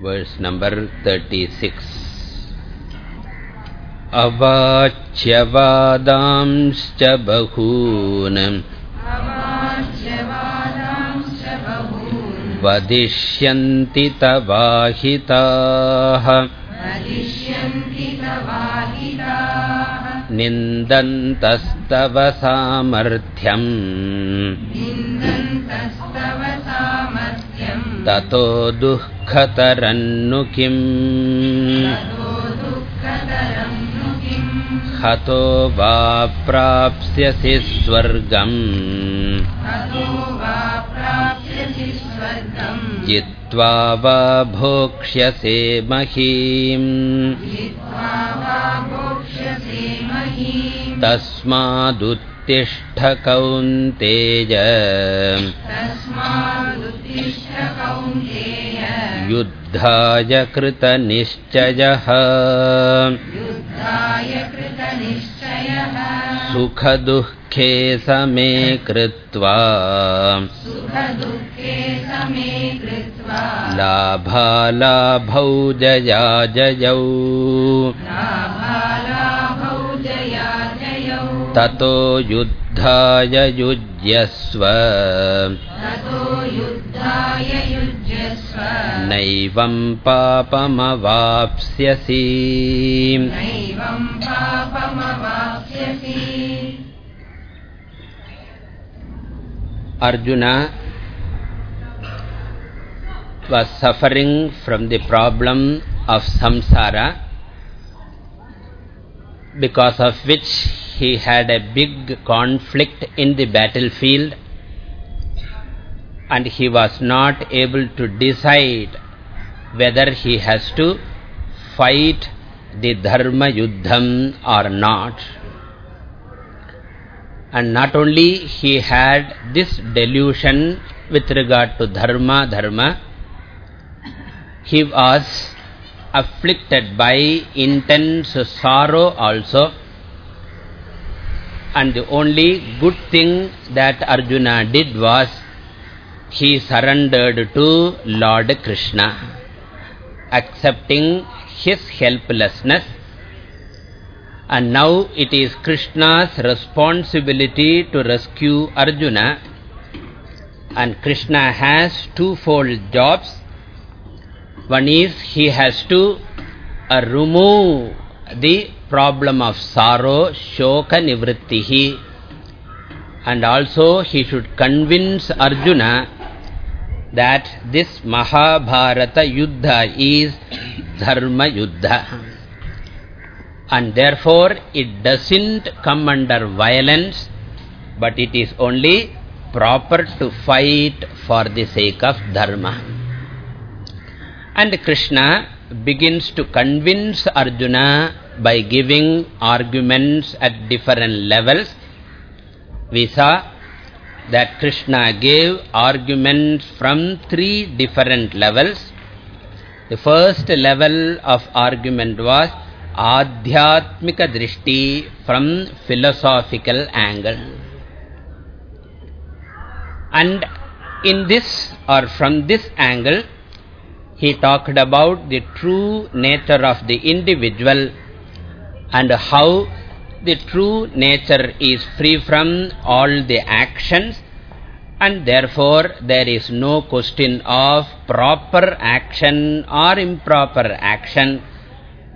verse number 36. अवाच्यवादांश्च बहून् वदिष्यन्ति तवाहिताः निन्दन्तस्तव सामर्थ्यम् ततो दुःखतरन्नु किम्? हतो वा प्राप्स्यसि स्वर्गम्। जित्वा वा भोक्ष्यसे महीम् तस्मादुत्तिष्ठ कौन्तेय युद्धाय कृतनिश्चयः। सुखदुःखे समे कृत्वा। लाभालाभौ जया जयौ ततो युद्धाय युज्यस्व नैवं पापमवाप्स्यसि Arjuna was suffering from the problem of samsara because of which he had a big conflict in the battlefield and he was not able to decide whether he has to fight the dharma yuddham or not. And not only he had this delusion with regard to dharma, dharma, he was afflicted by intense sorrow also. And the only good thing that Arjuna did was he surrendered to Lord Krishna, accepting his helplessness. And now it is Krishna's responsibility to rescue Arjuna. And Krishna has twofold jobs. One is he has to uh, remove the problem of sorrow, shoka nivrittihi. And also he should convince Arjuna that this Mahabharata Yuddha is Dharma Yuddha. And therefore it doesn't come under violence, but it is only proper to fight for the sake of Dharma. And Krishna begins to convince Arjuna by giving arguments at different levels. We saw that Krishna gave arguments from three different levels. The first level of argument was Adhyatmika Drishti from philosophical angle. And in this or from this angle, he talked about the true nature of the individual and how the true nature is free from all the actions and therefore there is no question of proper action or improper action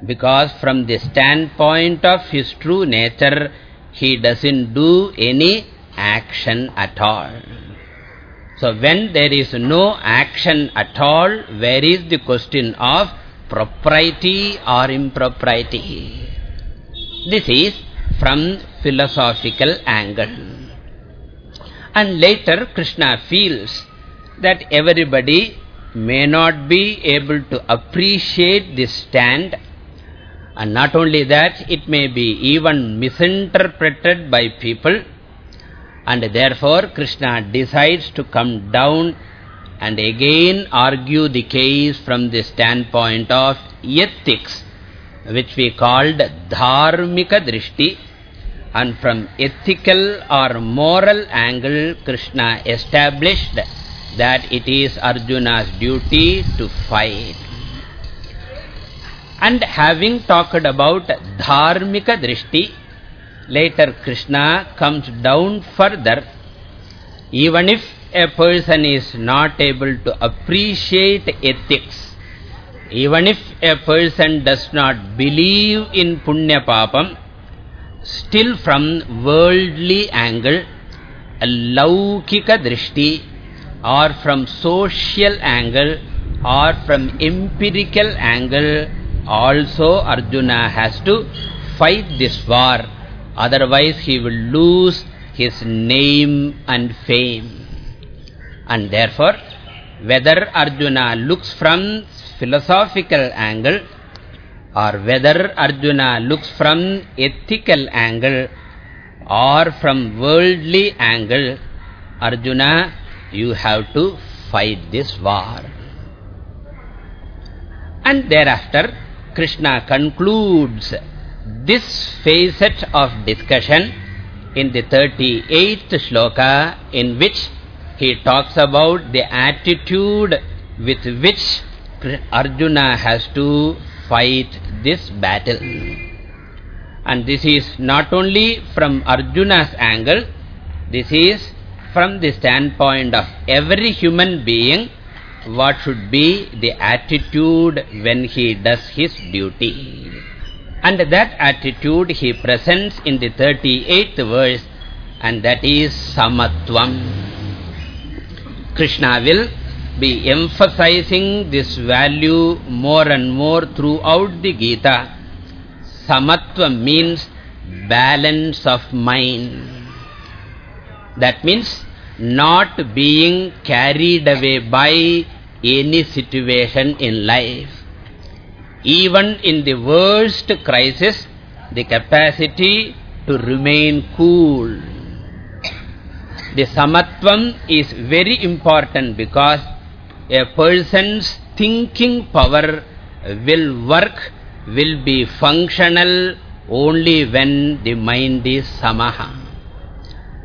because from the standpoint of his true nature he doesn't do any action at all. So when there is no action at all, where is the question of propriety or impropriety? This is from philosophical angle. And later Krishna feels that everybody may not be able to appreciate this stand. And not only that, it may be even misinterpreted by people. And therefore Krishna decides to come down and again argue the case from the standpoint of ethics which we called dharmika drishti and from ethical or moral angle, Krishna established that it is Arjuna's duty to fight. And having talked about dharmika drishti, later Krishna comes down further. Even if a person is not able to appreciate ethics, even if a person does not believe in punya papam, still from worldly angle, laukika drishti, or from social angle, or from empirical angle, also Arjuna has to fight this war. Otherwise he will lose his name and fame. And therefore, whether Arjuna looks from philosophical angle or whether Arjuna looks from ethical angle or from worldly angle, Arjuna, you have to fight this war. And thereafter, Krishna concludes this facet of discussion in the 38th shloka in which he talks about the attitude with which Arjuna has to fight this battle. And this is not only from Arjuna's angle, this is from the standpoint of every human being what should be the attitude when he does his duty. And that attitude he presents in the 38th verse and that is samatvam. Krishna will be emphasizing this value more and more throughout the Gita. Samatvam means balance of mind. That means not being carried away by any situation in life. Even in the worst crisis, the capacity to remain cool. The samatvam is very important because a person's thinking power will work, will be functional only when the mind is samaha.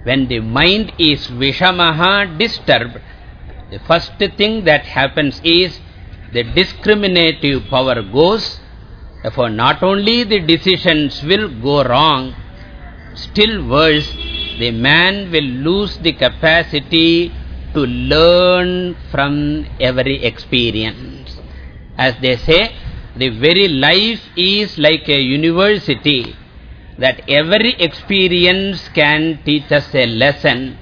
When the mind is vishamaha disturbed, the first thing that happens is the discriminative power goes. Therefore, not only the decisions will go wrong, still worse, the man will lose the capacity to learn from every experience. As they say, the very life is like a university that every experience can teach us a lesson.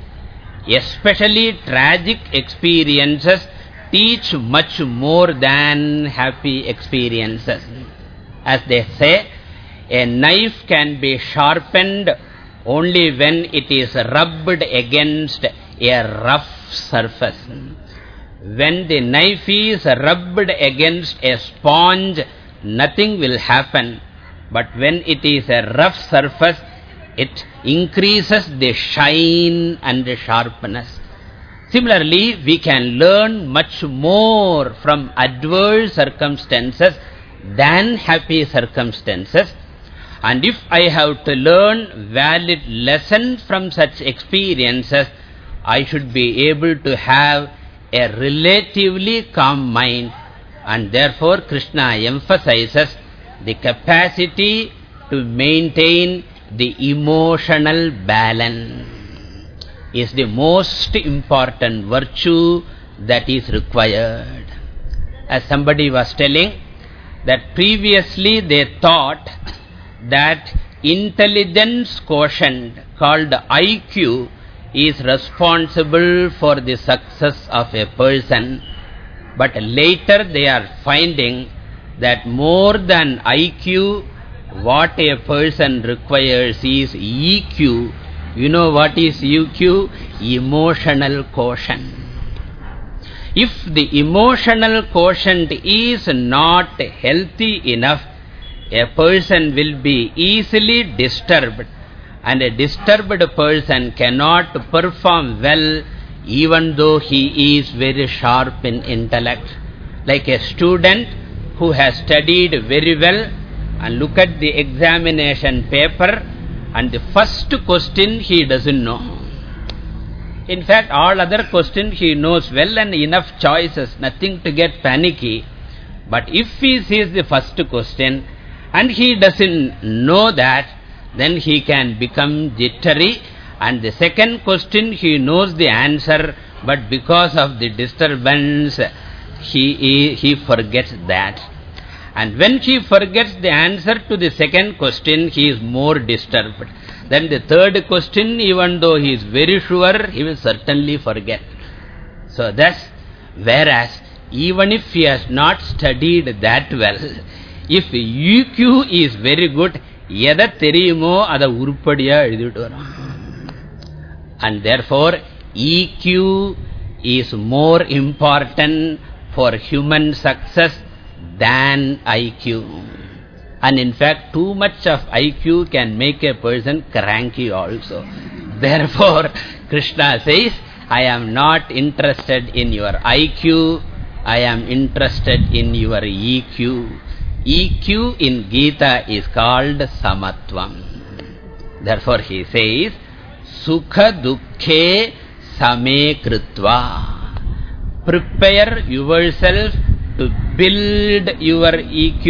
Especially tragic experiences teach much more than happy experiences. As they say, a knife can be sharpened only when it is rubbed against a rough surface. When the knife is rubbed against a sponge, nothing will happen. But when it is a rough surface, it increases the shine and the sharpness. Similarly, we can learn much more from adverse circumstances than happy circumstances. And if I have to learn valid lessons from such experiences, I should be able to have a relatively calm mind. And therefore, Krishna emphasizes the capacity to maintain the emotional balance is the most important virtue that is required. As somebody was telling, that previously they thought that intelligence quotient called IQ is responsible for the success of a person. But later they are finding that more than IQ, what a person requires is EQ. You know what is EQ? Emotional quotient. If the emotional quotient is not healthy enough, a person will be easily disturbed. And a disturbed person cannot perform well even though he is very sharp in intellect. Like a student who has studied very well and look at the examination paper and the first question he doesn't know. In fact, all other questions he knows well and enough choices, nothing to get panicky. But if he sees the first question and he doesn't know that, then he can become jittery. And the second question, he knows the answer, but because of the disturbance, he, he, forgets that. And when he forgets the answer to the second question, he is more disturbed. Then the third question, even though he is very sure, he will certainly forget. So thus, whereas, even if he has not studied that well, if EQ is very good, எதை தெரியுமோ அதை உருப்படியா எழுதிட்டு வரும் and therefore EQ is more important for human success than IQ and in fact too much of IQ can make a person cranky also therefore Krishna says I am not interested in your IQ I am interested in your EQ EQ in Gita is called Samatvam. Therefore he says, Sukha Dukkhe Same Kritva. Prepare yourself to build your EQ.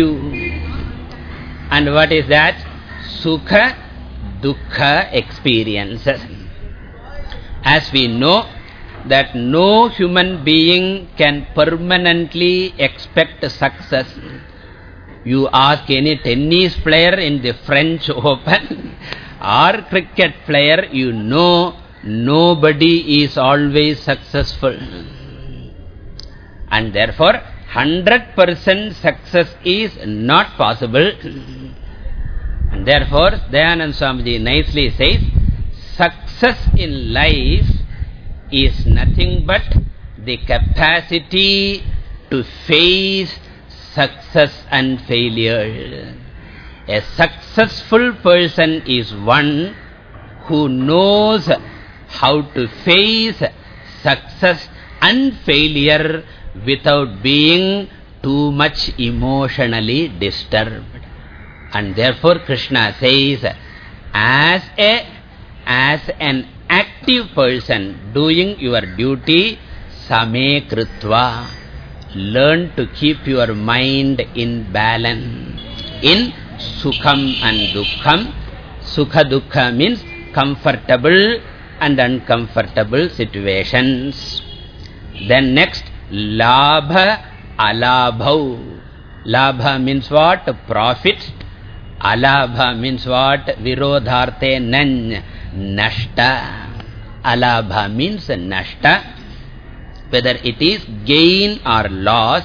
And what is that? Sukha Dukha experiences. As we know that no human being can permanently expect success you ask any tennis player in the French Open or cricket player, you know nobody is always successful. And therefore, 100% success is not possible. And therefore, Dayanand Swamiji nicely says, success in life is nothing but the capacity to face success and failure. A successful person is one who knows how to face success and failure without being too much emotionally disturbed. And therefore Krishna says, as a as an active person doing your duty, same kritva, learn to keep your mind in balance. In sukham and dukkham. Sukha dukkha means comfortable and uncomfortable situations. Then next, labha alabhau. Labha means what? Profit. Alabha means what? Virodharte nan. Nashta. Alabha means nashta whether it is gain or loss,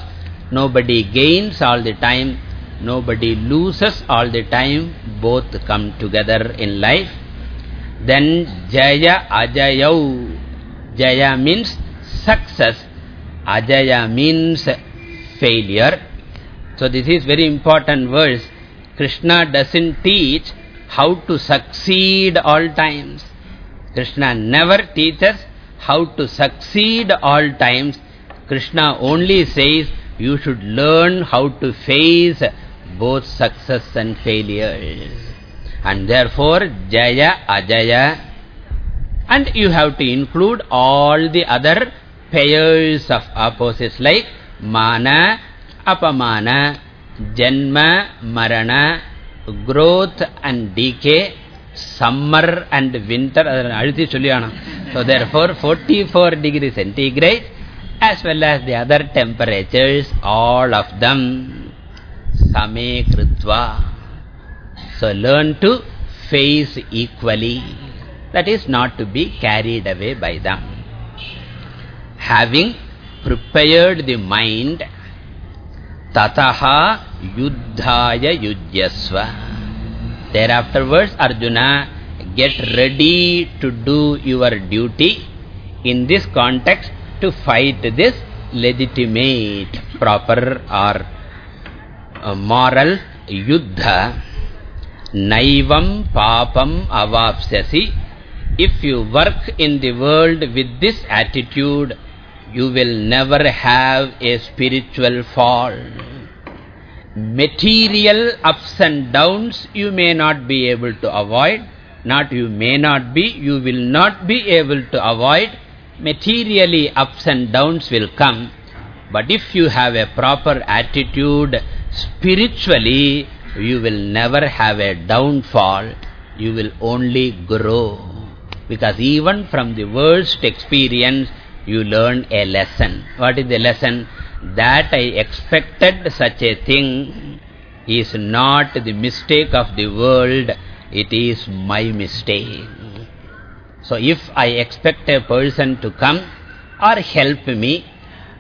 nobody gains all the time, nobody loses all the time, both come together in life. Then Jaya Ajayau. Jaya means success, Ajaya means failure. So this is very important verse. Krishna doesn't teach how to succeed all times. Krishna never teaches how to succeed all times, Krishna only says you should learn how to face both success and failures. And therefore, Jaya, Ajaya, and you have to include all the other pairs of opposites like Mana, Apamana, Janma, Marana, growth and decay, summer and winter, so therefore 44 degree centigrade as well as the other temperatures, all of them same kritva. So learn to face equally, that is not to be carried away by them. Having prepared the mind, tataha yuddhaya yudhyasva. Thereafterwards, Arjuna, get ready to do your duty in this context to fight this legitimate, proper or uh, moral yuddha. Naivam papam avapsyasi. If you work in the world with this attitude, you will never have a spiritual fall material ups and downs you may not be able to avoid, not you may not be, you will not be able to avoid. Materially ups and downs will come, But if you have a proper attitude, spiritually, you will never have a downfall. You will only grow. Because even from the worst experience, you learn a lesson. What is the lesson? That I expected such a thing is not the mistake of the world, it is my mistake. So if I expect a person to come or help me,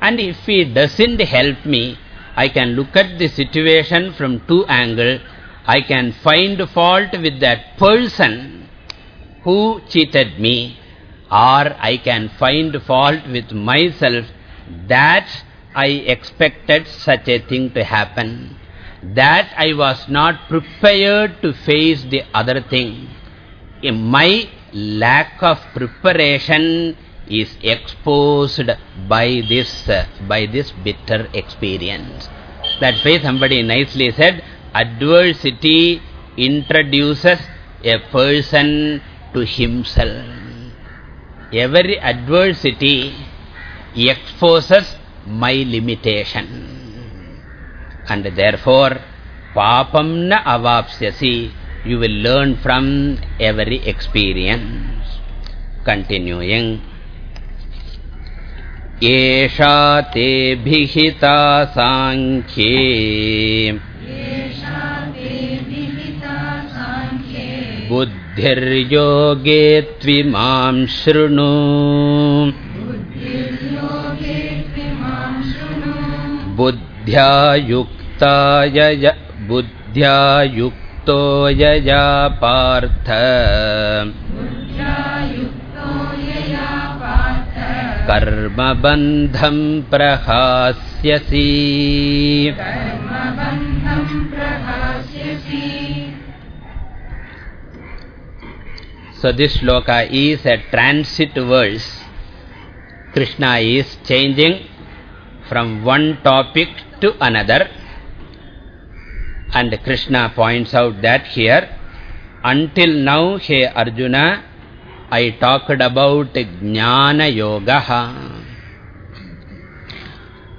and if he doesn't help me, I can look at the situation from two angles. I can find fault with that person who cheated me, or I can find fault with myself that I expected such a thing to happen that I was not prepared to face the other thing. In my lack of preparation is exposed by this, by this bitter experience. That way somebody nicely said, adversity introduces a person to himself. Every adversity exposes my limitation and therefore papam na avapsyasi you will learn from every experience continuing एषा ते भिहिता साङ्ख्ये बुद्धिर्योगे त्विमां शृणु बुद्ध्यायुक् बुद्ध्याय बुद्ध्या युक्तो यया Partha कर्मबन्धम् प्रहास्यसि So this shloka is a transit verse. Krishna is changing from one topic to another. And Krishna points out that here, until now, hey Arjuna, I talked about Jnana Yoga.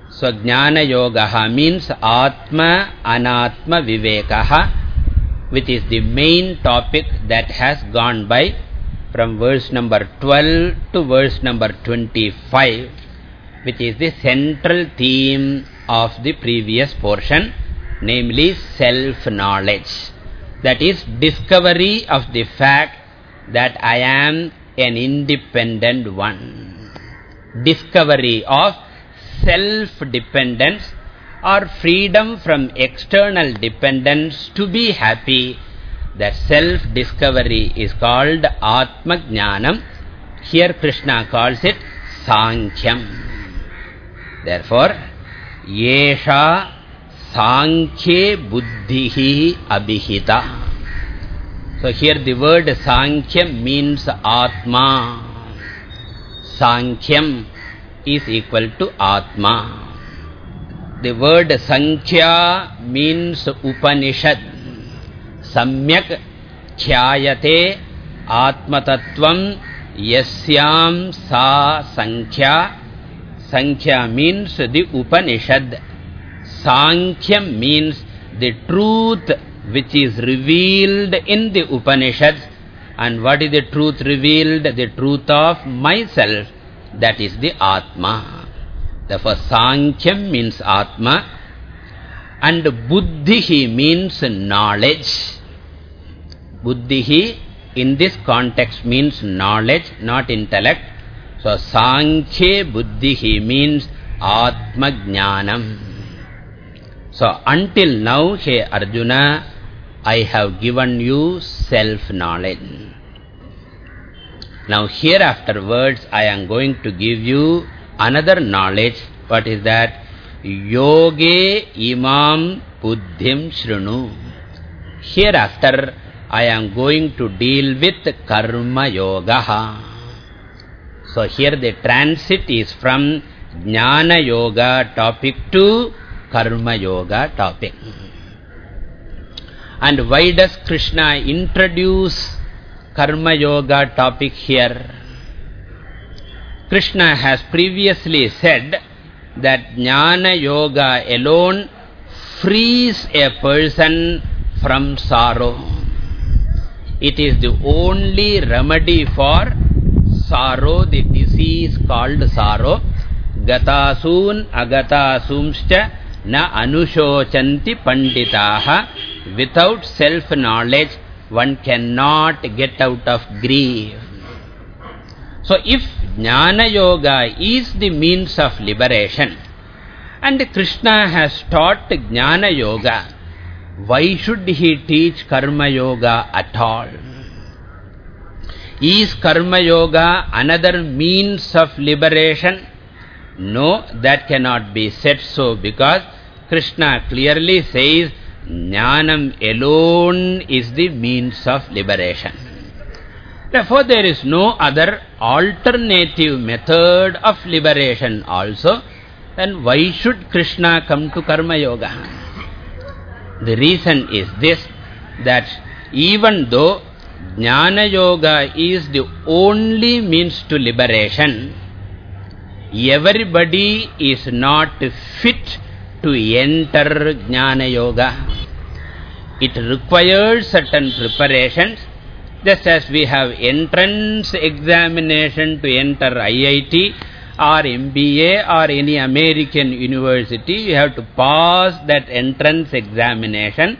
So Jnana Yoga means Atma Anatma Vivekaha, which is the main topic that has gone by from verse number 12 to verse number 25, which is the central theme of the previous portion namely self-knowledge. That is discovery of the fact that I am an independent one. Discovery of self-dependence or freedom from external dependence to be happy. That self-discovery is called Atma Jnanam. Here Krishna calls it Sankhyam. Therefore, Yesha Sankhye Buddhihi Abhihita. So here the word Sankhya means Atma. Sankhyam is equal to Atma. The word Sankhya means Upanishad. Samyak Khyayate Atmatattvam Yasyam Sa Sankhya. Sankhya means the Upanishad. Sankhya means the truth which is revealed in the Upanishads. And what is the truth revealed? The truth of myself. That is the Atma. Therefore, Sankhya means Atma. And Buddhihi means knowledge. Buddhihi in this context means knowledge, not intellect. So, Sankhya Buddhihi means Atma Jnanam. So, until now, hey Arjuna, I have given you self-knowledge. Now, here afterwards, I am going to give you another knowledge. What is that? Yoge imam buddhim shrunu. Hereafter, I am going to deal with karma yoga. So, here the transit is from jnana yoga topic to Karma Yoga topic. And why does Krishna introduce Karma Yoga topic here? Krishna has previously said that Jnana Yoga alone frees a person from sorrow. It is the only remedy for sorrow, the disease called sorrow. Gatasun agatasumscha na anushochanti panditaha. Without self-knowledge, one cannot get out of grief. So if Jnana Yoga is the means of liberation, and Krishna has taught Jnana Yoga, why should he teach Karma Yoga at all? Is Karma Yoga another means of liberation? No, that cannot be said so because Krishna clearly says Jnanam alone is the means of liberation. Therefore, there is no other alternative method of liberation also. Then why should Krishna come to Karma Yoga? The reason is this, that even though Jnana Yoga is the only means to liberation, everybody is not fit to enter Jnana Yoga. It requires certain preparations, just as we have entrance examination to enter IIT or MBA or any American university, you have to pass that entrance examination,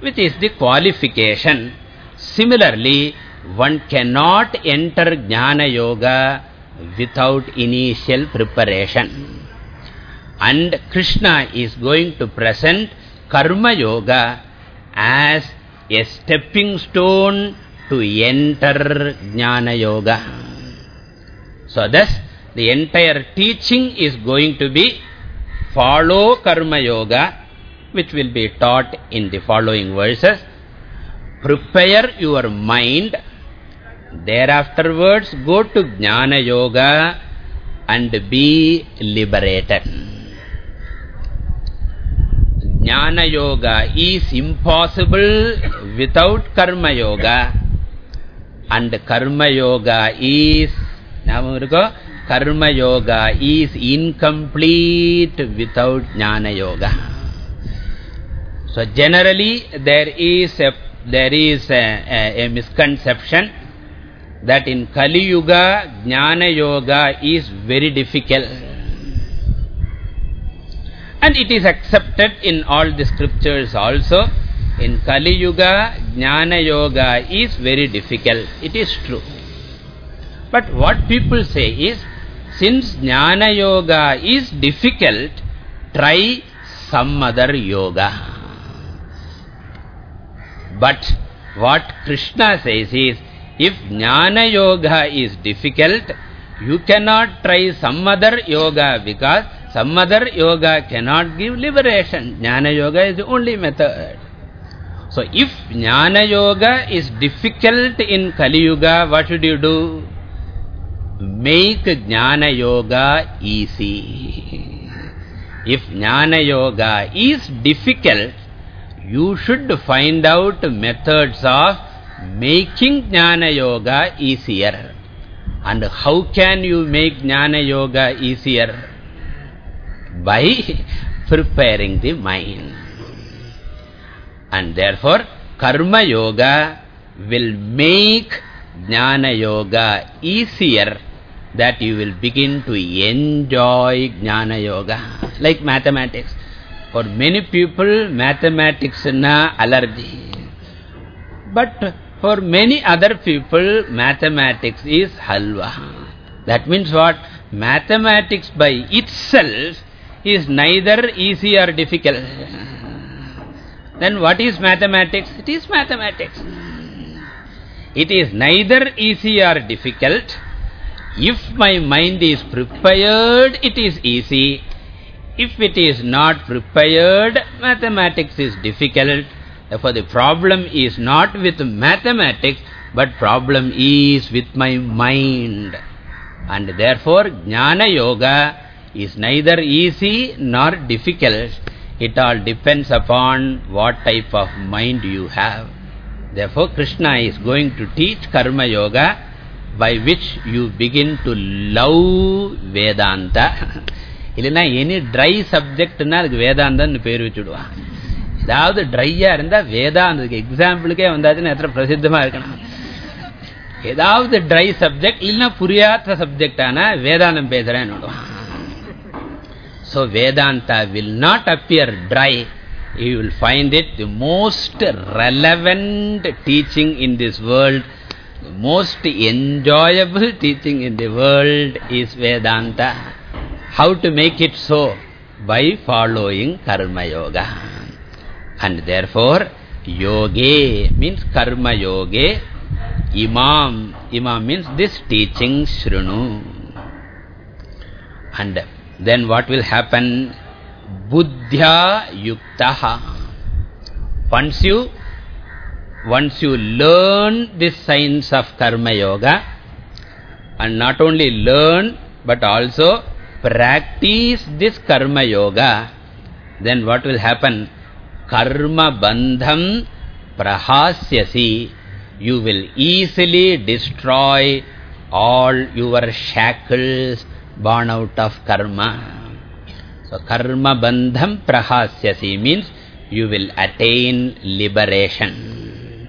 which is the qualification. Similarly, one cannot enter Jnana Yoga without initial preparation. And Krishna is going to present Karma Yoga as a stepping stone to enter Jnana Yoga. So thus, the entire teaching is going to be follow Karma Yoga, which will be taught in the following verses. Prepare your mind. Thereafterwards, go to Jnana Yoga and be liberated. Jnana Yoga is impossible without Karma Yoga. And Karma Yoga is, Karma Yoga is incomplete without Jnana Yoga. So generally there is a, there is a, a, a misconception that in Kali Yuga, Jnana Yoga is very difficult. And it is accepted in all the scriptures also. In Kali Yuga, Jnana Yoga is very difficult. It is true. But what people say is, since Jnana Yoga is difficult, try some other yoga. But what Krishna says is, if Jnana Yoga is difficult, you cannot try some other yoga because some other yoga cannot give liberation. Jnana Yoga is the only method. So if Jnana Yoga is difficult in Kali Yuga, what should you do? Make Jnana Yoga easy. If Jnana Yoga is difficult, you should find out methods of making Jnana Yoga easier. And how can you make Jnana Yoga easier? by preparing the mind. And therefore, Karma Yoga will make Jnana Yoga easier that you will begin to enjoy Jnana Yoga. Like mathematics. For many people, mathematics an allergy. But for many other people, mathematics is halwa. That means what? Mathematics by itself is neither easy or difficult. Then what is mathematics? It is mathematics. It is neither easy or difficult. If my mind is prepared, it is easy. If it is not prepared, mathematics is difficult. Therefore, the problem is not with mathematics, but problem is with my mind. And therefore, Jnana Yoga is neither easy nor difficult. It all depends upon what type of mind you have. Therefore, Krishna is going to teach Karma Yoga by which you begin to love Vedanta. இல்லைன்னா any try சப்ஜெக்ட்னா அதுக்கு வேதாந்தம்னு பேர் வச்சுடுவான் ஏதாவது ட்ரையா இருந்தா வேதாந்தத்துக்கு எக்ஸாம்பிளுக்கே வந்தாச்சுன்னா எத்தனை பிரசித்தமா இருக்கணும். ஏதாவது ட்ரை சப்ஜெக்ட் இல்லைன்னா புரியாத சப்ஜெக்ட் ஆனா வேதாந்தம் பேசுறேன் so Vedanta will not appear try you will find it the most relevant teaching in this world most enjoyable teaching in the world is Vedanta How to make it so? By following Karma Yoga. And therefore, Yoge means Karma yoga. Imam. Imam means this teaching Shrunu. And then what will happen? Buddhya yuktaha. Once you, once you learn this science of Karma Yoga, and not only learn, but also practice this Karma Yoga, then what will happen? Karma bandham prahasyasi. You will easily destroy all your shackles, born out of karma. So, karma bandham prahasyasi means you will attain liberation.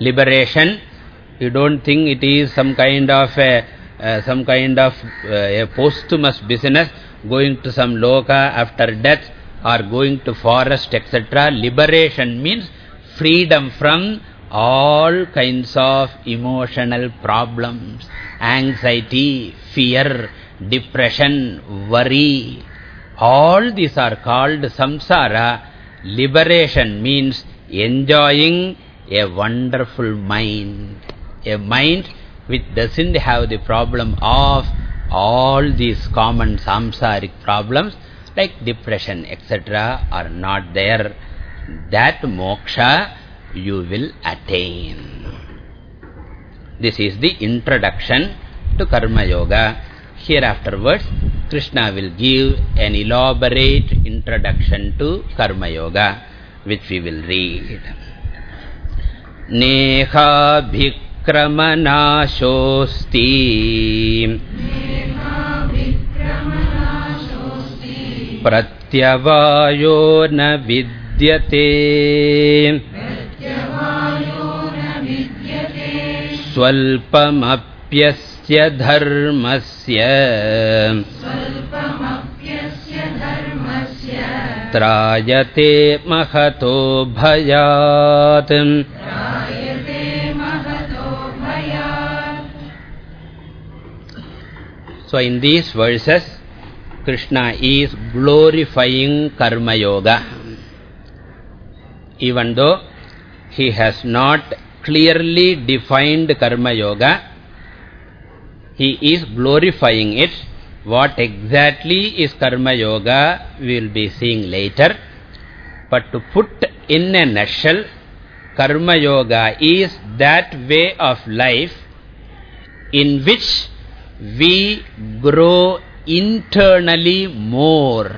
Liberation, you don't think it is some kind of a, uh, some kind of uh, a posthumous business, going to some loka after death or going to forest, etc. Liberation means freedom from all kinds of emotional problems, anxiety, fear, depression, worry. All these are called samsara. Liberation means enjoying a wonderful mind. A mind which doesn't have the problem of all these common samsaric problems like depression, etc. are not there. That moksha you will attain. This is the introduction to Karma Yoga. Here afterwards, Krishna will give an elaborate introduction to Karma Yoga, which we will read. Neha विक्रमनाशोऽस्ति। प्रत्यवायो न विद्यते। स्वल्पमप्यस्य धर्मस्य। त्रायते महतो भयात्। So in these verses, Krishna is glorifying Karma Yoga. Even though he has not clearly defined Karma Yoga, he is glorifying it. What exactly is Karma Yoga, we will be seeing later. But to put in a nutshell, Karma Yoga is that way of life in which we grow internally more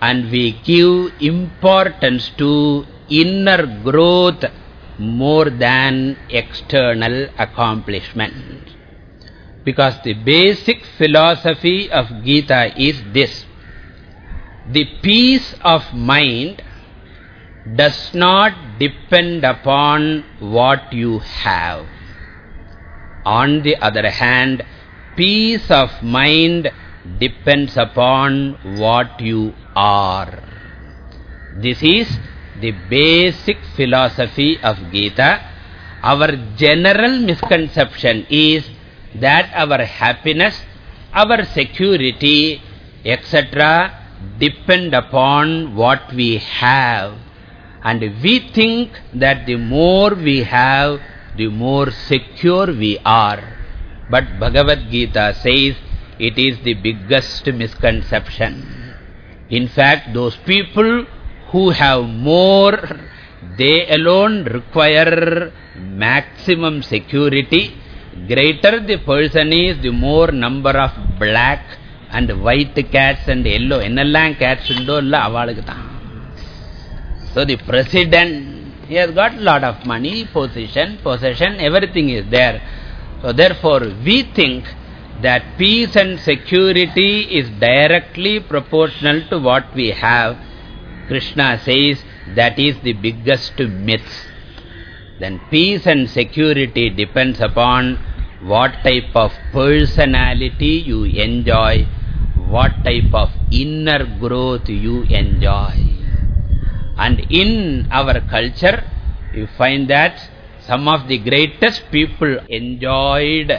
and we give importance to inner growth more than external accomplishment. Because the basic philosophy of Gita is this. The peace of mind does not depend upon what you have. On the other hand, peace of mind depends upon what you are. This is the basic philosophy of Gita. Our general misconception is that our happiness, our security, etc. depend upon what we have. And we think that the more we have, the more secure we are. But Bhagavad Gita says it is the biggest misconception. In fact, those people who have more, they alone require maximum security. Greater the person is, the more number of black and white cats and yellow. Ennallam cats undo illa avalukku. So the president, he has got a lot of money, position, possession, everything is there. So therefore we think that peace and security is directly proportional to what we have, Krishna says that is the biggest myth. Then peace and security depends upon what type of personality you enjoy, what type of inner growth you enjoy. And in our culture, you find that some of the greatest people enjoyed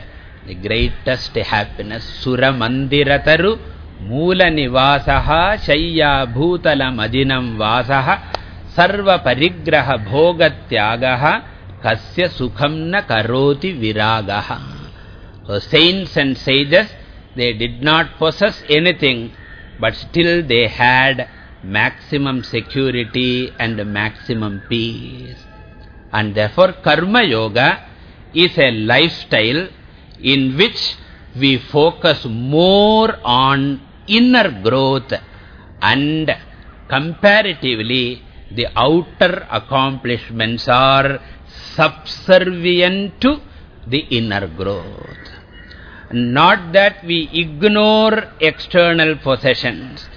the greatest happiness. Sura mandirataru moola nivasaha shayya bhutala madinam vasaha sarva parigraha bhogatyagaha kasya sukham na karoti viragaha. So saints and sages, they did not possess anything, but still they had maximum security and maximum peace. And therefore karma yoga is a lifestyle in which we focus more on inner growth and comparatively the outer accomplishments are subservient to the inner growth. Not that we ignore external possessions.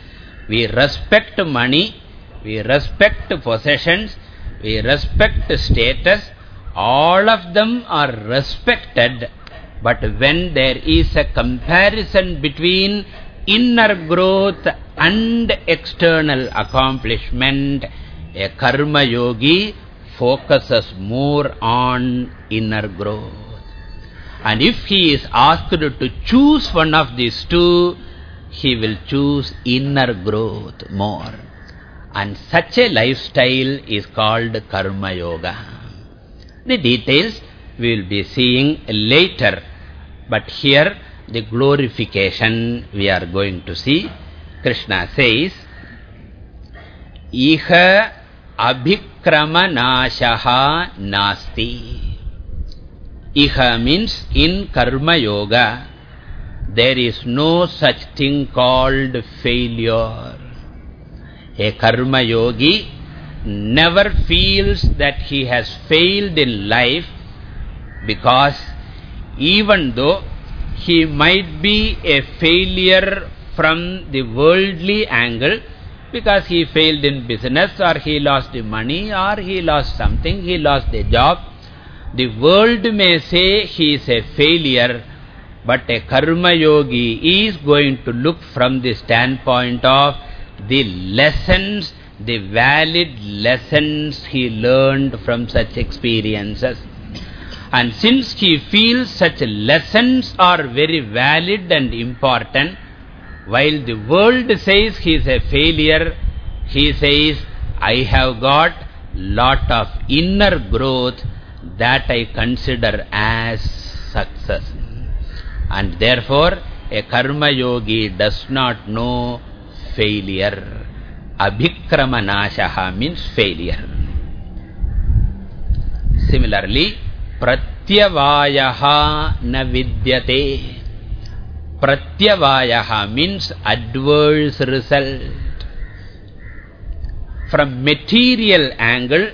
We respect money, we respect possessions, we respect status. All of them are respected but when there is a comparison between inner growth and external accomplishment, a karma yogi focuses more on inner growth. And if he is asked to choose one of these two, he will choose inner growth more. And such a lifestyle is called karma yoga. The details we will be seeing later. But here the glorification we are going to see. Krishna says, Iha abhikramanashaha nasti. Iha means in karma yoga, there is no such thing called failure. A karma yogi never feels that he has failed in life because even though he might be a failure from the worldly angle because he failed in business or he lost the money or he lost something, he lost the job. The world may say he is a failure, but a karma yogi is going to look from the standpoint of the lessons, the valid lessons he learned from such experiences. And since he feels such lessons are very valid and important, while the world says he is a failure, he says, I have got lot of inner growth that I consider as success. And therefore, a karma yogi does not know failure. Abhikramanashaha means failure. Similarly, Pratyavayaha na vidyate. Pratyavayaha means adverse result. From material angle,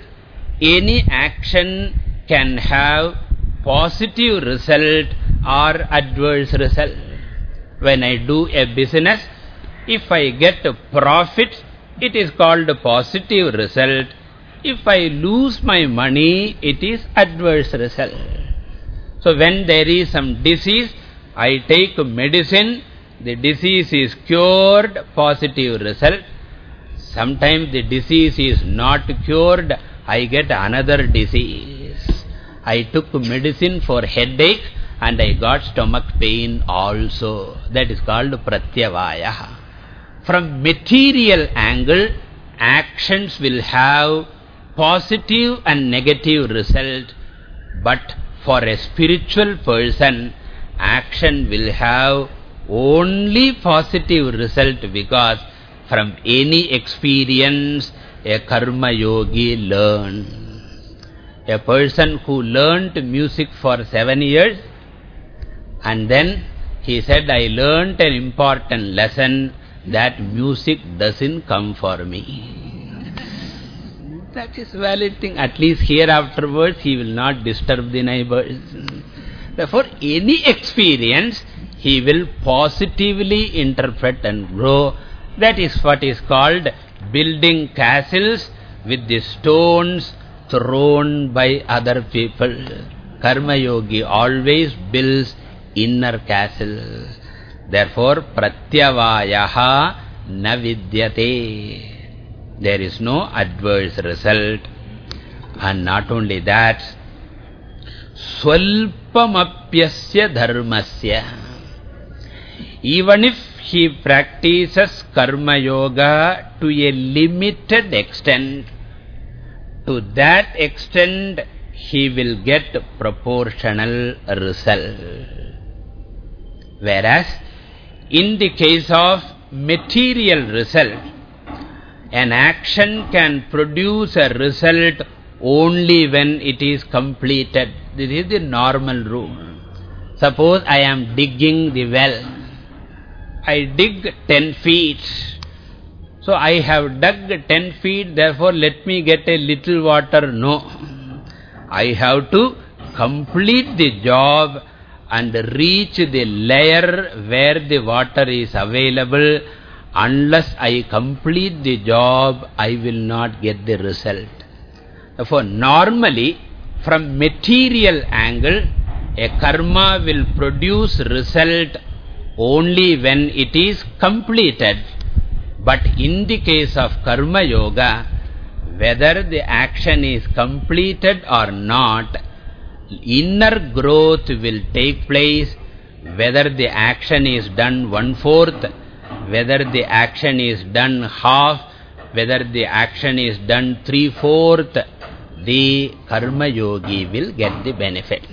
any action can have positive result or adverse result. When I do a business, if I get a profit, it is called a positive result. If I lose my money, it is adverse result. So when there is some disease, I take medicine, the disease is cured, positive result. Sometimes the disease is not cured, I get another disease. I took medicine for headache and I got stomach pain also. That is called pratyavaya. From material angle, actions will have positive and negative result, but for a spiritual person, action will have only positive result because from any experience a karma yogi learns. A person who learnt music for seven years and then he said, I learnt an important lesson that music doesn't come for me. That is valid thing. At least here afterwards he will not disturb the neighbors. Therefore, any experience, he will positively interpret and grow. That is what is called building castles with the stones thrown by other people. Karma Yogi always builds inner castles. Therefore, pratyavayaha na vidyate. There is no adverse result. And not only that, swalpamapyasya dharmasya. Even if he practices karma yoga to a limited extent, to that extent he will get proportional result. Whereas, in the case of material result, an action can produce a result only when it is completed. This is the normal rule. Suppose I am digging the well. I dig 10 feet. So I have dug 10 feet, therefore let me get a little water. No. I have to complete the job and reach the layer where the water is available. Unless I complete the job, I will not get the result. Therefore, normally, from material angle, a karma will produce result only when it is completed. But in the case of karma yoga, whether the action is completed or not, inner growth will take place whether the action is done one-fourth, whether the action is done half, whether the action is done three-fourth, the karma yogi will get the benefit.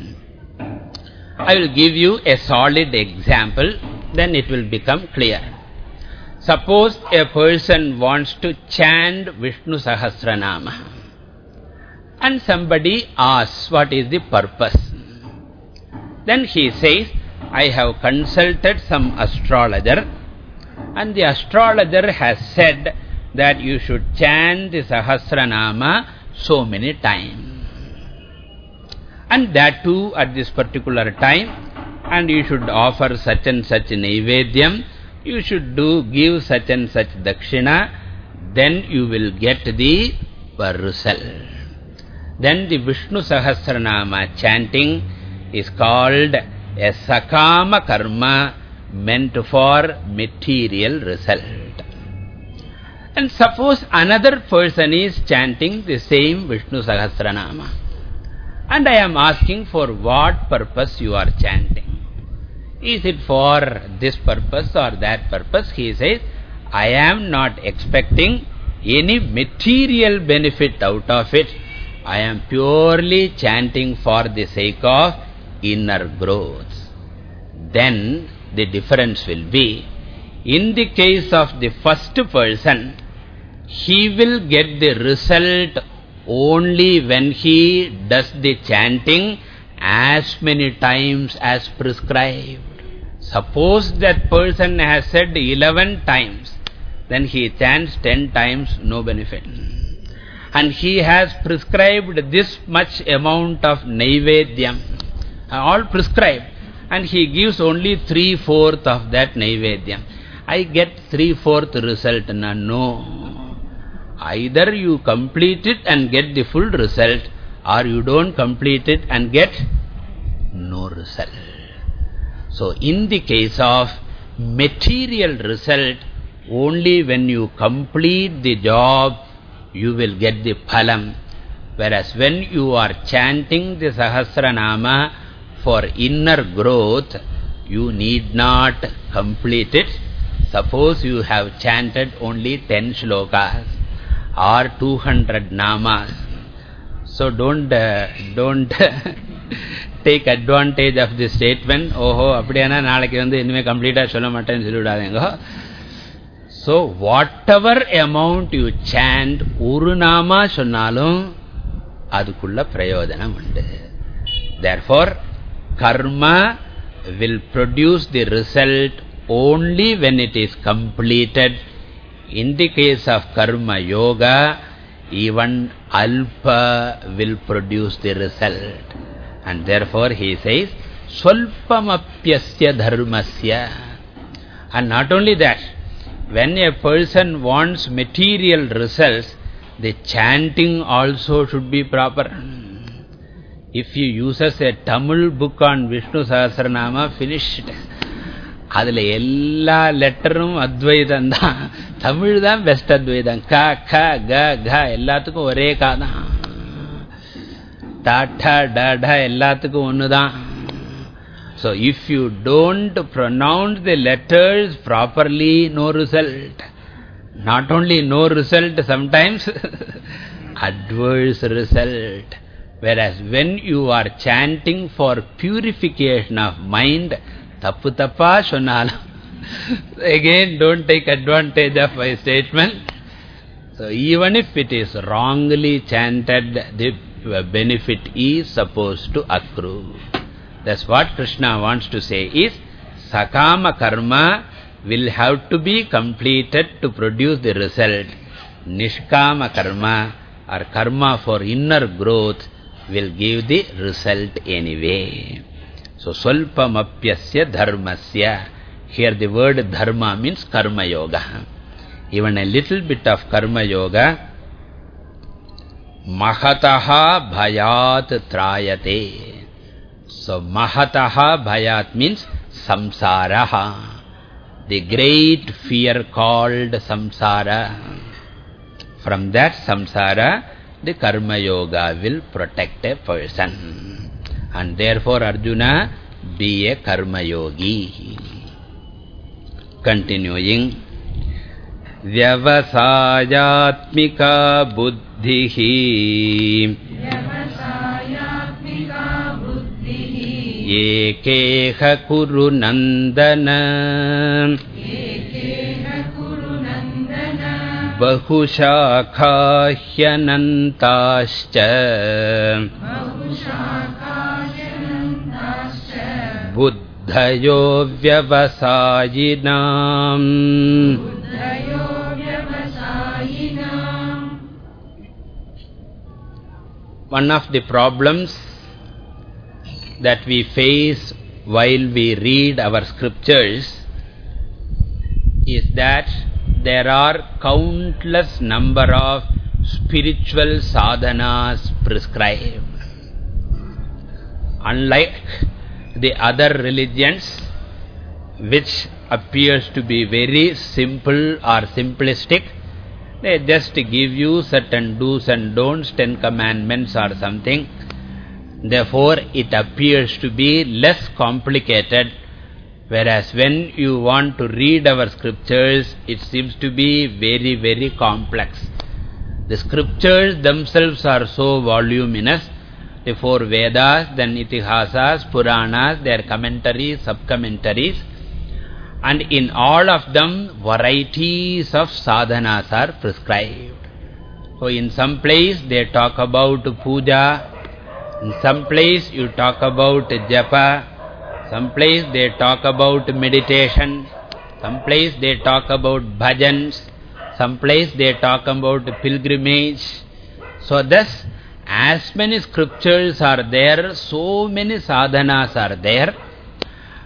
I will give you a solid example, then it will become clear. Suppose a person wants to chant Vishnu Sahasranama and somebody asks what is the purpose. Then he says, I have consulted some astrologer and the astrologer has said that you should chant the Sahasranama so many times. And that too at this particular time and you should offer such and such Naivedyam, you should do give such and such Dakshina, then you will get the result. Then the Vishnu Sahasranama chanting is called a Sakama Karma meant for material result. And suppose another person is chanting the same Vishnu Sahasranama. And I am asking for what purpose you are chanting. Is it for this purpose or that purpose? He says, I am not expecting any material benefit out of it. I am purely chanting for the sake of inner growth. Then the difference will be, in the case of the first person, he will get the result only when he does the chanting as many times as prescribed. Suppose that person has said 11 times, then he chants 10 times, no benefit and he has prescribed this much amount of Naivedyam, uh, all prescribed, and he gives only three-fourth of that Naivedyam. I get three-fourth result. No. Either you complete it and get the full result, or you don't complete it and get no result. So, in the case of material result, only when you complete the job, you will get the phalam. Whereas when you are chanting the Sahasranama for inner growth, you need not complete it. Suppose you have chanted only 10 shlokas or 200 namas. So don't, uh, don't take advantage of the statement, ஓஹோ அப்படியானா நாளைக்கு வந்து இனிமே கம்ப்ளீட்டா சொல்ல மாட்டேன்னு சொல்லிவிடாதீங்க so, whatever amount you chant, urunama sonnalum, adukulla prayojanam undu. Therefore, karma will produce the result only when it is completed. In the case of karma yoga, even alpa will produce the result. And therefore he says, Swalpamapyasya dharmasya. And not only that, when a person wants material results, the chanting also should be proper. If he uses a Tamil book on Vishnu Sahasranama, finished. அதில் எல்லா லெட்டரும் அத்வைதம் தான் தமிழ் தான் best அத்வைதம் க க க க எல்லாத்துக்கும் ஒரே கா தான் டாட்டா டாடா எல்லாத்துக்கும் ஒன்று தான் So if you don't pronounce the letters properly, no result. Not only no result, sometimes adverse result. Whereas when you are chanting for purification of mind, tappu tappa. Again, don't take advantage of my statement. So even if it is wrongly chanted, the benefit is supposed to accrue. That's what Krishna wants to say is, Sakama karma will have to be completed to produce the result. Nishkama karma or karma for inner growth will give the result anyway. So, Swalpamapyasya dharmasya. Here the word dharma means karma yoga. Even a little bit of karma yoga. Mahataha bhayat trayate. So, Mahataha Bhayat means Samsaraha. The great fear called Samsara. From that Samsara, the Karma Yoga will protect a person. And therefore, Arjuna, be a Karma Yogi. Continuing. Vyavasayatmika buddhihi. एकेह कुरु नन्दन। बहुशाखाह्यनन्ताश्च। बुद्धयो व्यवसायिनाम् One of the problems that we face while we read our scriptures is that there are countless number of spiritual sadhanas prescribed. Unlike the other religions, which appears to be very simple or simplistic, they just give you certain do's and don'ts, ten commandments or something, Therefore, it appears to be less complicated, whereas when you want to read our scriptures, it seems to be very, very complex. The scriptures themselves are so voluminous, the four Vedas, then Itihasas, Puranas, their commentaries, sub-commentaries, and in all of them, varieties of sadhanas are prescribed. So, in some place, they talk about puja, in some place you talk about japa, some place they talk about meditation, some place they talk about bhajans, some place they talk about pilgrimage. So thus, as many scriptures are there, so many sadhanas are there.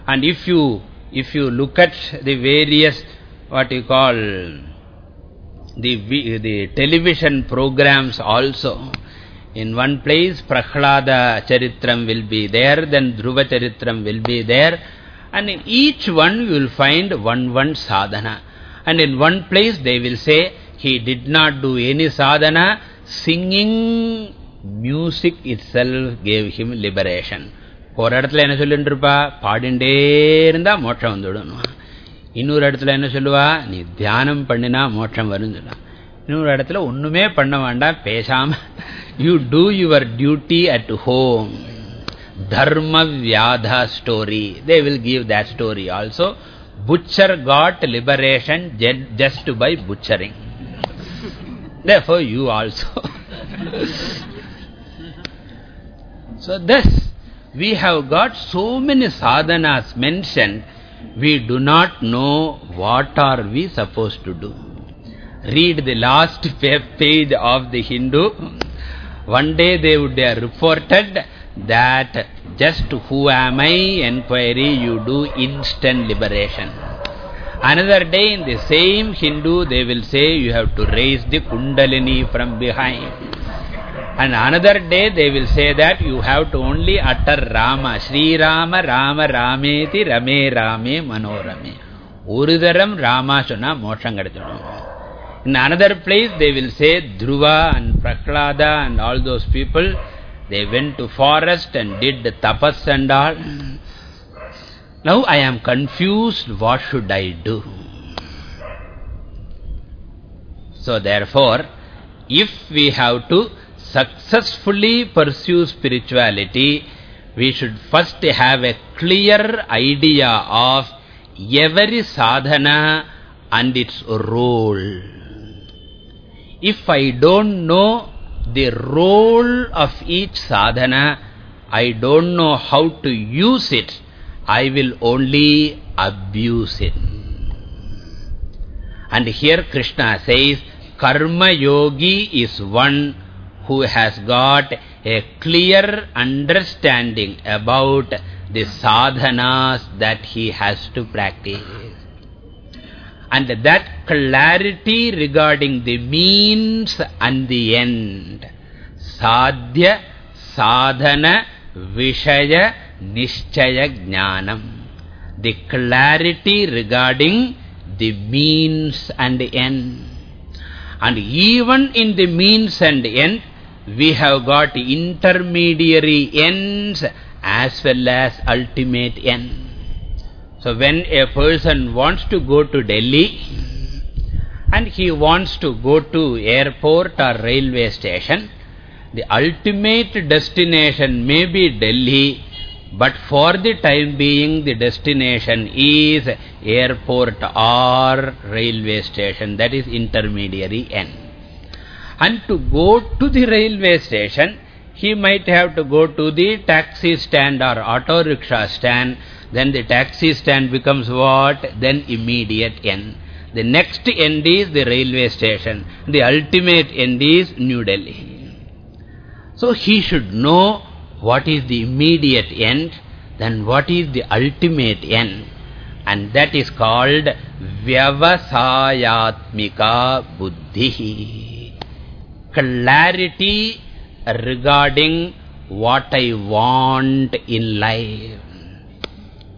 And if you, if you look at the various, what you call, the, the television programs also, in one place, Prahlada Charitram will be there, then Dhruva Charitram will be there. And in each one you will find one one sadhana. And in one place they will say, he did not do any sadhana, singing music itself gave him liberation. ஒரு இடத்துல என்ன சொல்லிட்டு இருப்பா பாடிண்டே இருந்தா மோட்சம் வந்துடும் இன்னொரு இடத்துல என்ன சொல்லுவா நீ தியானம் பண்ணினா மோட்சம் வரும் சொல்லுவா இன்னொரு இடத்துல ஒண்ணுமே பண்ண வேண்டாம் பேசாம you do your duty at home. Dharma Vyadha story. They will give that story also. Butcher got liberation just by butchering. Therefore, you also. so thus, we have got so many sadhanas mentioned, we do not know what are we supposed to do. Read the last page of the Hindu. One day they would have reported that just who am I inquiry, you do instant liberation. Another day in the same Hindu, they will say you have to raise the kundalini from behind. And another day they will say that you have to only utter Rama. Sri Rama, Rama, Rameti, Rame, Rame, Manorame. Urudaram Rama Suna Mokshangadachana. In another place they will say Dhruva and Prahlada and all those people, they went to forest and did the tapas and all. Now I am confused, what should I do? So therefore, if we have to successfully pursue spirituality, we should first have a clear idea of every sadhana and its role. If I don't know the role of each sadhana, I don't know how to use it, I will only abuse it. And here Krishna says, Karma Yogi is one who has got a clear understanding about the sadhanas that he has to practice. And that clarity regarding the means and the end. Sadhya, sadhana, vishaya, nishchaya jnanam. The clarity regarding the means and the end. And even in the means and end, we have got intermediary ends as well as ultimate end. So when a person wants to go to Delhi and he wants to go to airport or railway station, the ultimate destination may be Delhi, but for the time being the destination is airport or railway station, that is intermediary N. And to go to the railway station, he might have to go to the taxi stand or auto rickshaw stand. Then the taxi stand becomes what? Then immediate end. The next end is the railway station. The ultimate end is New Delhi. So he should know what is the immediate end, then what is the ultimate end. And that is called Vyavasayatmika Buddhi clarity regarding what I want in life.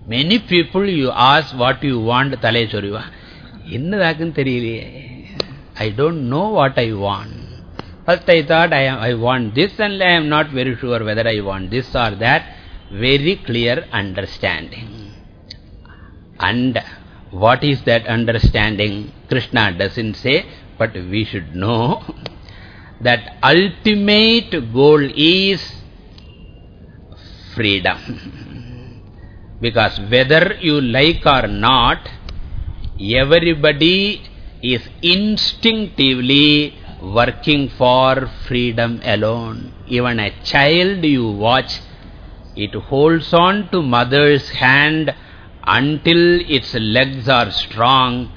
Many people you ask what you want, Thalai Choriva. I don't know what I want. First I thought I, am, I want this and I am not very sure whether I want this or that. Very clear understanding. And what is that understanding? Krishna doesn't say, but we should know that ultimate goal is freedom. because whether you like or not, everybody is instinctively working for freedom alone. Even a child you watch, it holds on to mother's hand until its legs are strong.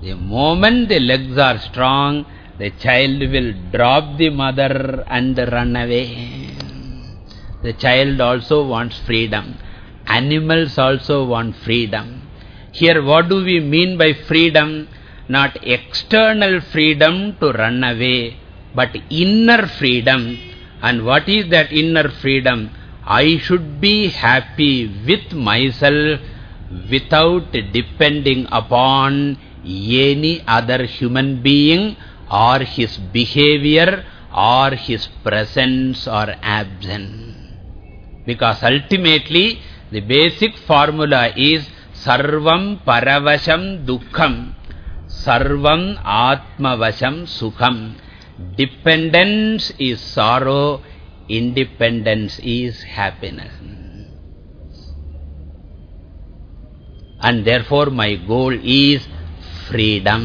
The moment the legs are strong, the child will drop the mother and run away. The child also wants freedom. Animals also want freedom. Here what do we mean by freedom? Not external freedom to run away, but inner freedom. And what is that inner freedom? I should be happy with myself without depending upon any other human being or his behavior or his presence or absence. Because ultimately the basic formula is Sarvam Paravasham dukham, Sarvam Atmavasham Sukham Dependence is sorrow, independence is happiness. And therefore my goal is freedom.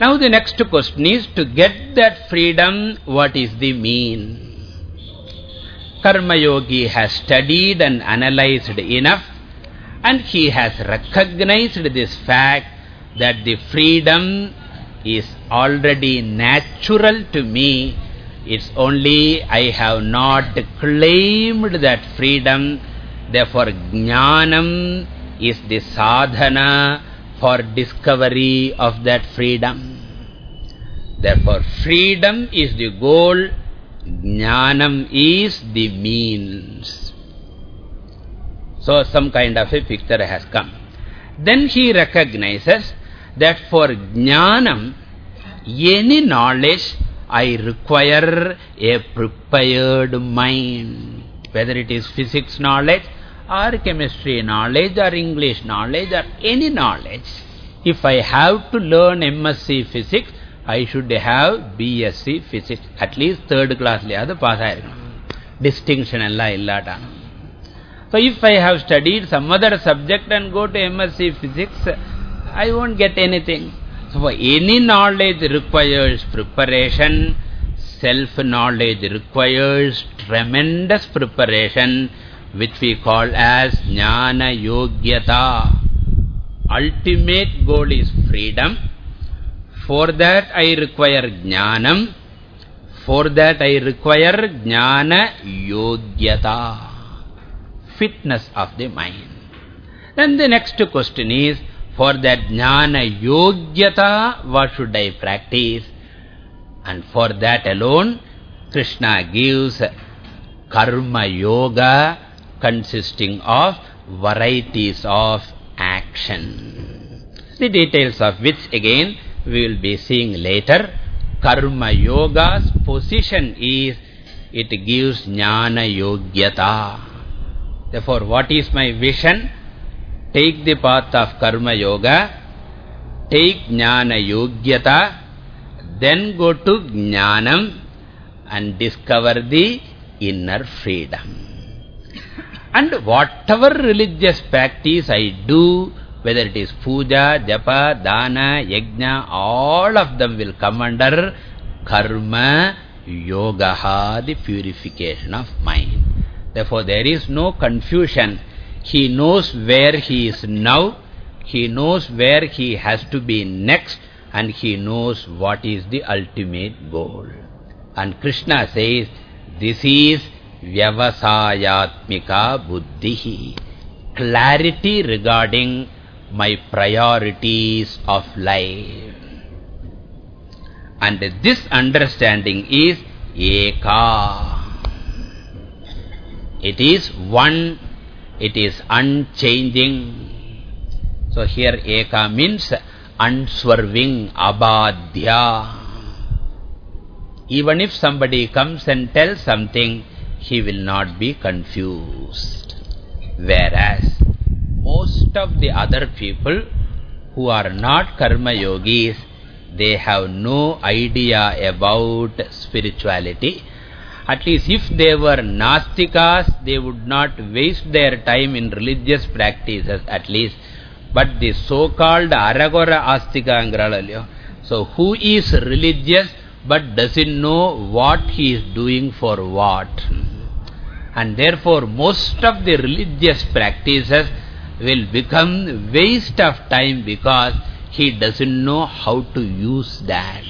Now the next question is to get that freedom, what is the mean? Karma Yogi has studied and analyzed enough and he has recognized this fact that the freedom is already natural to me It's only I have not claimed that freedom. Therefore, jnanam is the sadhana for discovery of that freedom. Therefore, freedom is the goal, jnanam is the means. So, some kind of a picture has come. Then he recognizes that for jnanam, any knowledge, I require a prepared mind. Whether it is physics knowledge, or chemistry knowledge, or English knowledge, or any knowledge. If I have to learn MSc physics, I should have BSc physics. At least third class le pass Distinction ella illata. So if I have studied some other subject and go to MSc physics, I won't get anything. So for any knowledge requires preparation. Self-knowledge requires tremendous preparation, which we call as jnana yogyata. Ultimate goal is freedom. For that I require jnanam. For that I require jnana yogyata. Fitness of the mind. Then the next question is, for that jnana yogyata, what should I practice? And for that alone, Krishna gives karma yoga consisting of varieties of action. The details of which again we will be seeing later. Karma yoga's position is it gives jnana yogyata. Therefore, what is my vision? take the path of karma yoga, take jnana yogyata, then go to jnanam and discover the inner freedom. And whatever religious practice I do, whether it is puja, japa, dana, yajna, all of them will come under karma yoga, the purification of mind. Therefore, there is no confusion he knows where he is now, he knows where he has to be next, and he knows what is the ultimate goal. And Krishna says, this is Vyavasayatmika Buddhihi. Clarity regarding my priorities of life. And this understanding is Eka. It is one it is unchanging. So here eka means unswerving, abadhya. Even if somebody comes and tells something, he will not be confused. Whereas most of the other people who are not karma yogis, they have no idea about spirituality at least if they were Nastikas, they would not waste their time in religious practices at least. But the so-called Aragora Astika So who is religious but doesn't know what he is doing for what. And therefore most of the religious practices will become waste of time because he doesn't know how to use that.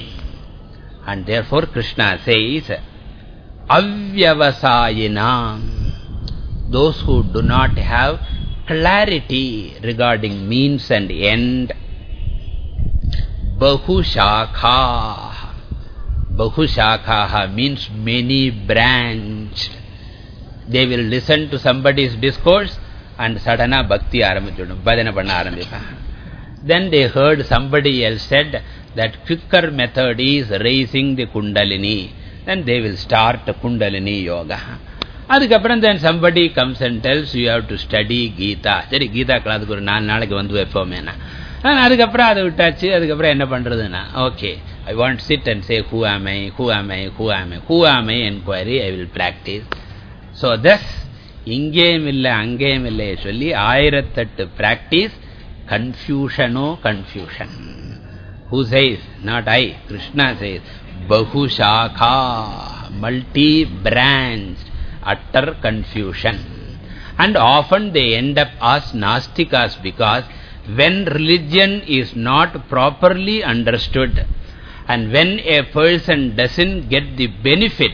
And therefore Krishna says, avyavasayina, those who do not have clarity regarding means and end, bahushakha. Bahushakha means many branched. They will listen to somebody's discourse and sadhana bhakti arambichudum, bhajana panna arambika. Then they heard somebody else said that quicker method is raising the kundalini then they will start Kundalini Yoga. அதுக்கப்புறம் then somebody comes and tells you have to study Gita. சரி கீதா கிளாஸுக்கு ஒரு நாலு நாளைக்கு வந்து வைப்போமேனா அதுக்கப்புறம் அதை விட்டாச்சு அதுக்கப்புறம் என்ன பண்றதுன்னா okay I want sit and say who am I who ஆம் I who am I who am I enquiry I will practise so thus இங்கேயும் இல்லை அங்கேயும் இல்லை சொல்லி ஆயிரத்தெட்டு பிராக்டிஸ் கன்ஃபியூஷனோ confusion who says not I Krishna size Bahushakha, multi-branched, utter confusion. And often they end up as Nastikas because when religion is not properly understood And when a person doesn't get the benefit,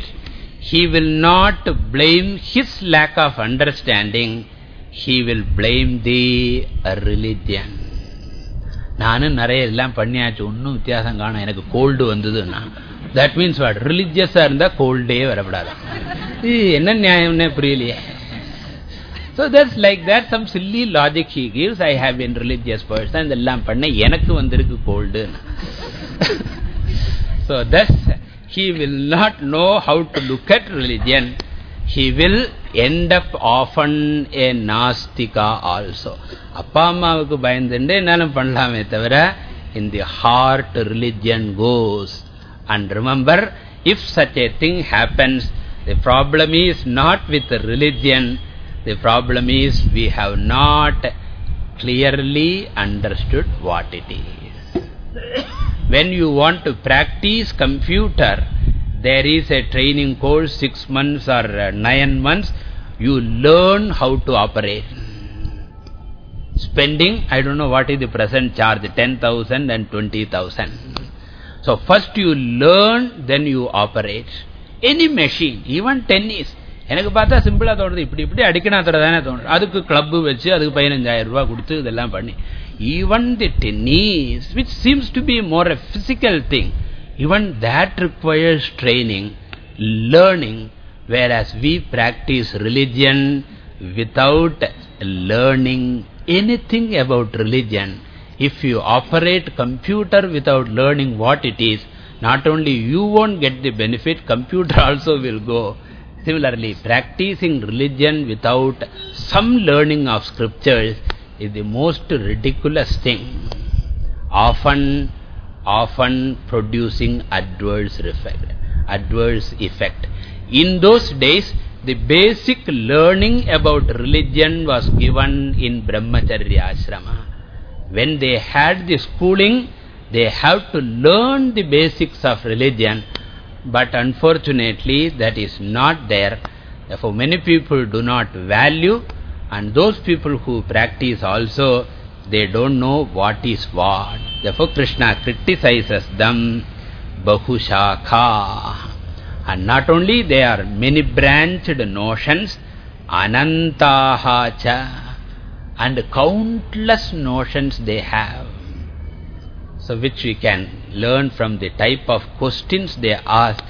he will not blame his lack of understanding, he will blame the religion. நானும் நிறைய எல்லாம் பண்ணியாச்சு ஒன்றும் வித்தியாசம் காணும் எனக்கு gold வந்ததுன்னா that means what ரிலிஜியஸாக இருந்தால் கோல்டே வரப்படாது இது என்ன நியாயம்னே புரியலையே So that's like that, some silly logic he gives. I have been religious person, எல்லாம் பண்ண எனக்கு வந்திருக்கு cold So thus, he will not know how to look at religion, he will end up often a nastika also. Appa ammavukku bayandunde enalum thavara in the heart religion goes. And remember, if such a thing happens, the problem is not with religion, the problem is we have not clearly understood what it is. When you want to practice computer, there is a training course, six months or nine months, you learn how to operate. Spending, I don't know what is the present charge, 10,000 and 20,000. So first you learn, then you operate. Any machine, even tennis. எனக்கு பார்த்தா சிம்பிளா தோணுது இப்படி இப்படி அடிக்கணா தானே தோணுது அதுக்கு club வச்சு அதுக்கு பதினஞ்சாயிரம் ரூபாய் கொடுத்து இதெல்லாம் பண்ணி even the tennis, which seems to be more a physical thing, even that requires training, learning, whereas we practice religion without learning anything about religion. If you operate computer without learning what it is, not only you won't get the benefit, computer also will go. Similarly, practicing religion without some learning of scriptures is the most ridiculous thing. Often often producing adverse effect. Adverse effect. In those days, the basic learning about religion was given in Brahmacharya ashrama. When they had the schooling, they have to learn the basics of religion. But unfortunately, that is not there. Therefore, many people do not value and those people who practice also they don't know what is what. Therefore, Krishna criticizes them, Bahushakha. And not only they are many branched notions, Anantaha cha, and countless notions they have. So which we can learn from the type of questions they ask,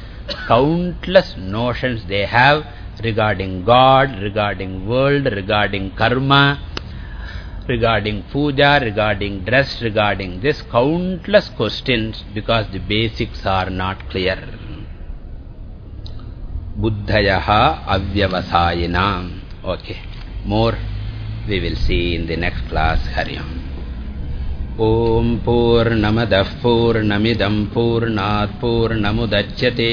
countless notions they have regarding God, regarding world, regarding karma, regarding puja, regarding dress, regarding this countless questions because the basics are not clear. Buddhayaha avyavasayinam. Okay, more we will see in the next class. Hari Om. ॐ पूर्णमदः पूर्णमिदं पूर्णात् पूर्णमुदच्यते